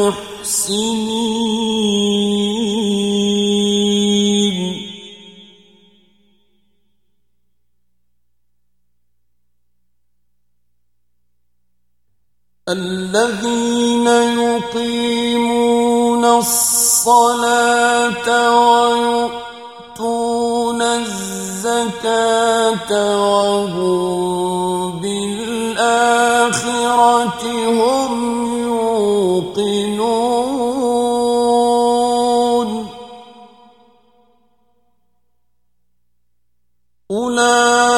للمحسنين الذين يقيمون الصلاة ويؤتون الزكاة وهم بالآخرة هم يوقنون أولئك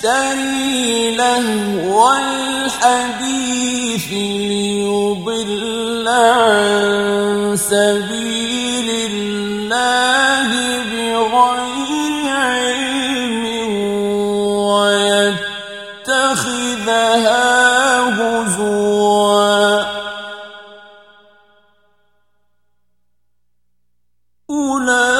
يشتري لهو الحديث ليضل عن سبيل الله بغير علم ويتخذها هزوا. أولئك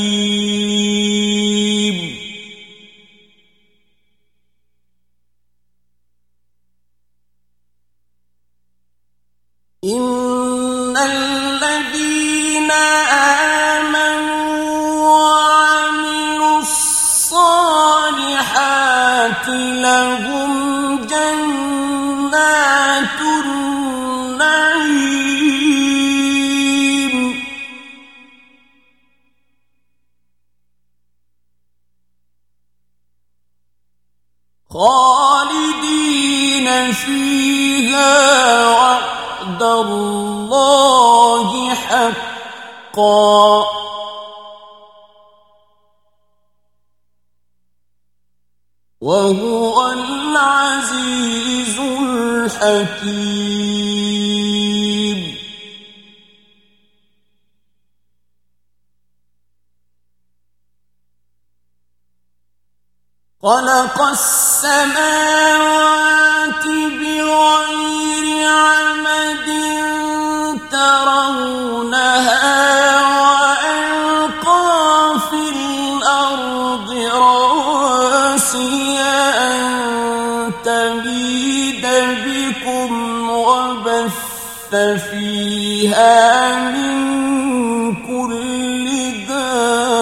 وعد الله حقا. وهو العزيز الحكيم. خلق السماوات بغير بكم وبث فيها من كل دابة.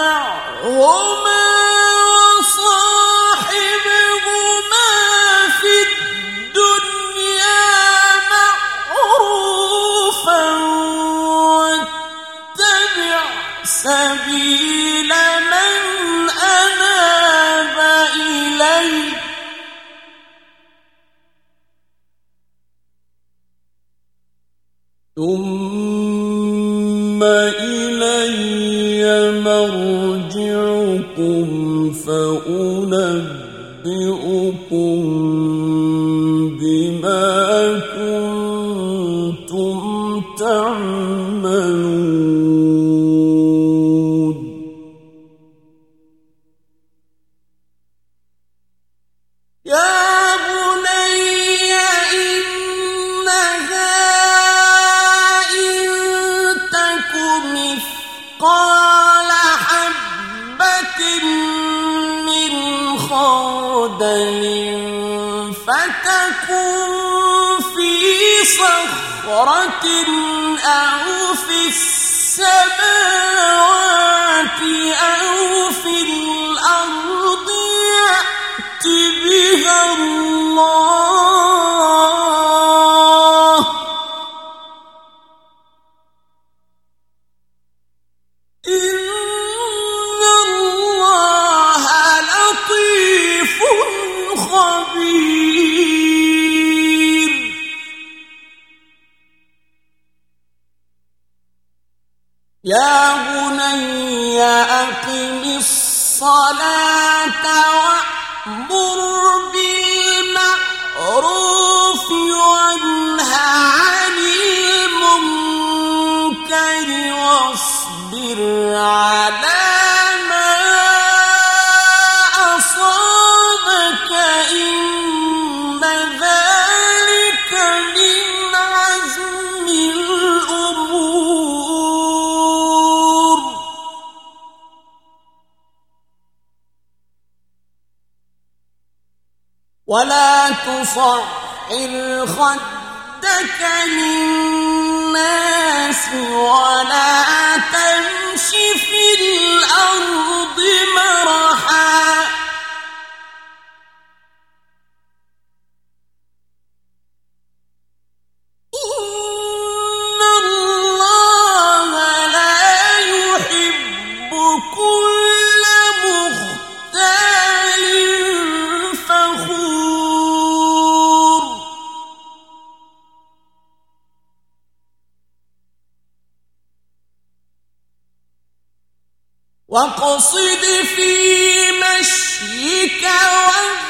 معهما يا بني أقم الصلاة وأمر بالمعروف وانهى عن المنكر واصبر عليه ولا تصعر خدك للناس ولا تمشي في الأرض مرحاً وقصد في مشيك واغضض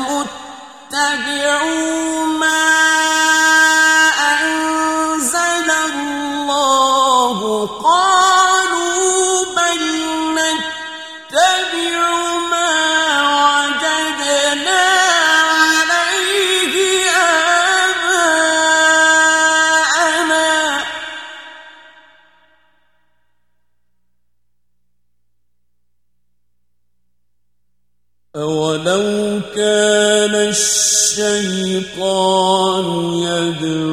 اتبعوا يدعو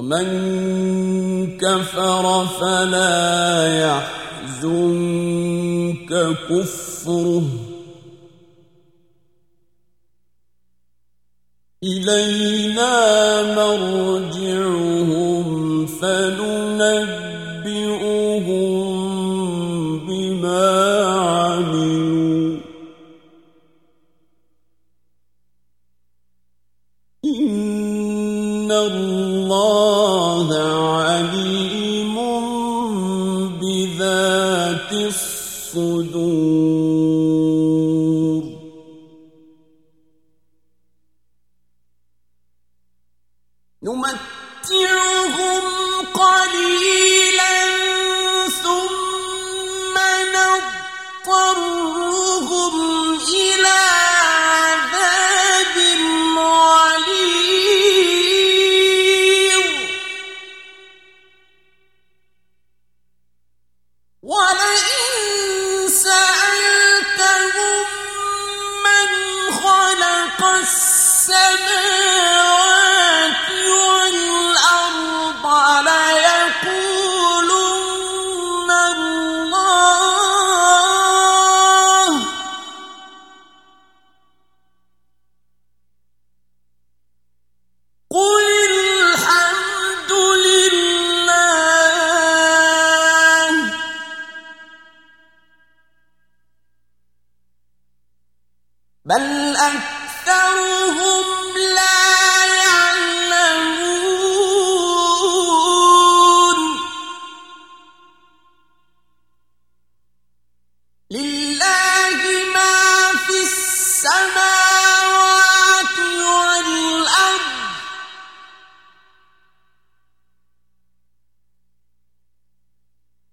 ومن كفر فلا يحزنك كفره. إلينا مرجعهم فننبئهم الصدور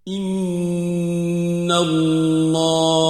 إن الله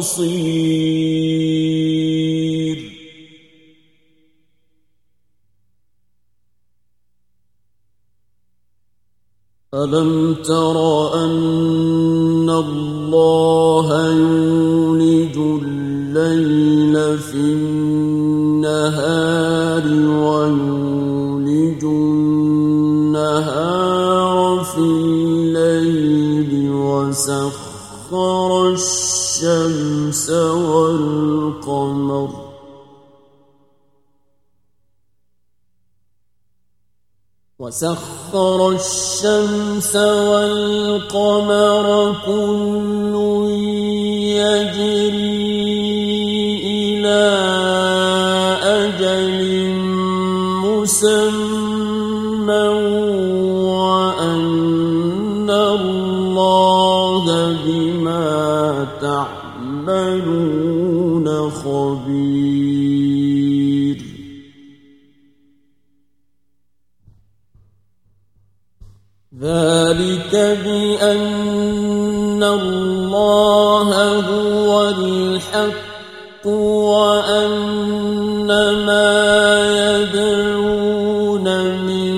بصير. ألم تر أن الله يولج الليل في النهار ويولج النهار في الليل وسخر الشمس والقمر وسخر الشمس والقمر كل يجري إلى ذلك بأن الله هو الحق وأن ما يدعون من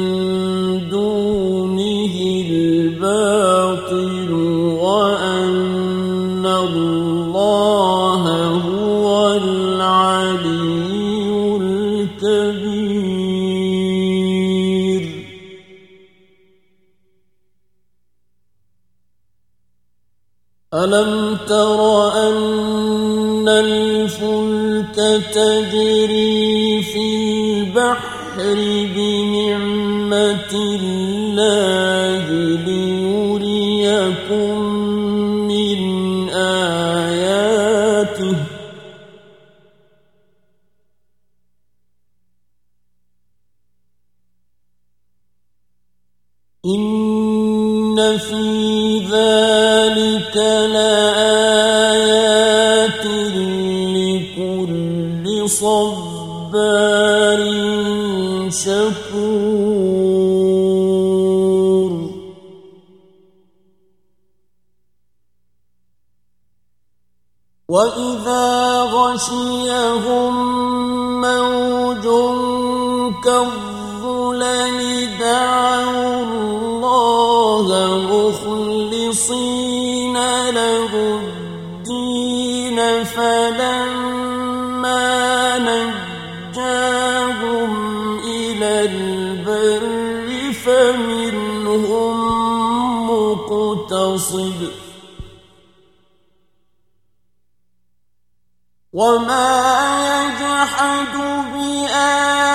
دونه الباطل وأن تجري في البحر بنعمة الله ليريكم من آياته إن في ذلك صبار شكور وإذا غشيهم موج كالظلل دعوا الله مخلصين منهم مقتصد. وما يجحد بآياتنا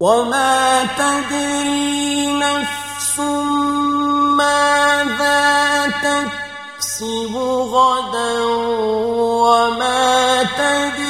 وما تدري نفس ماذا تكسب غدا وما تدري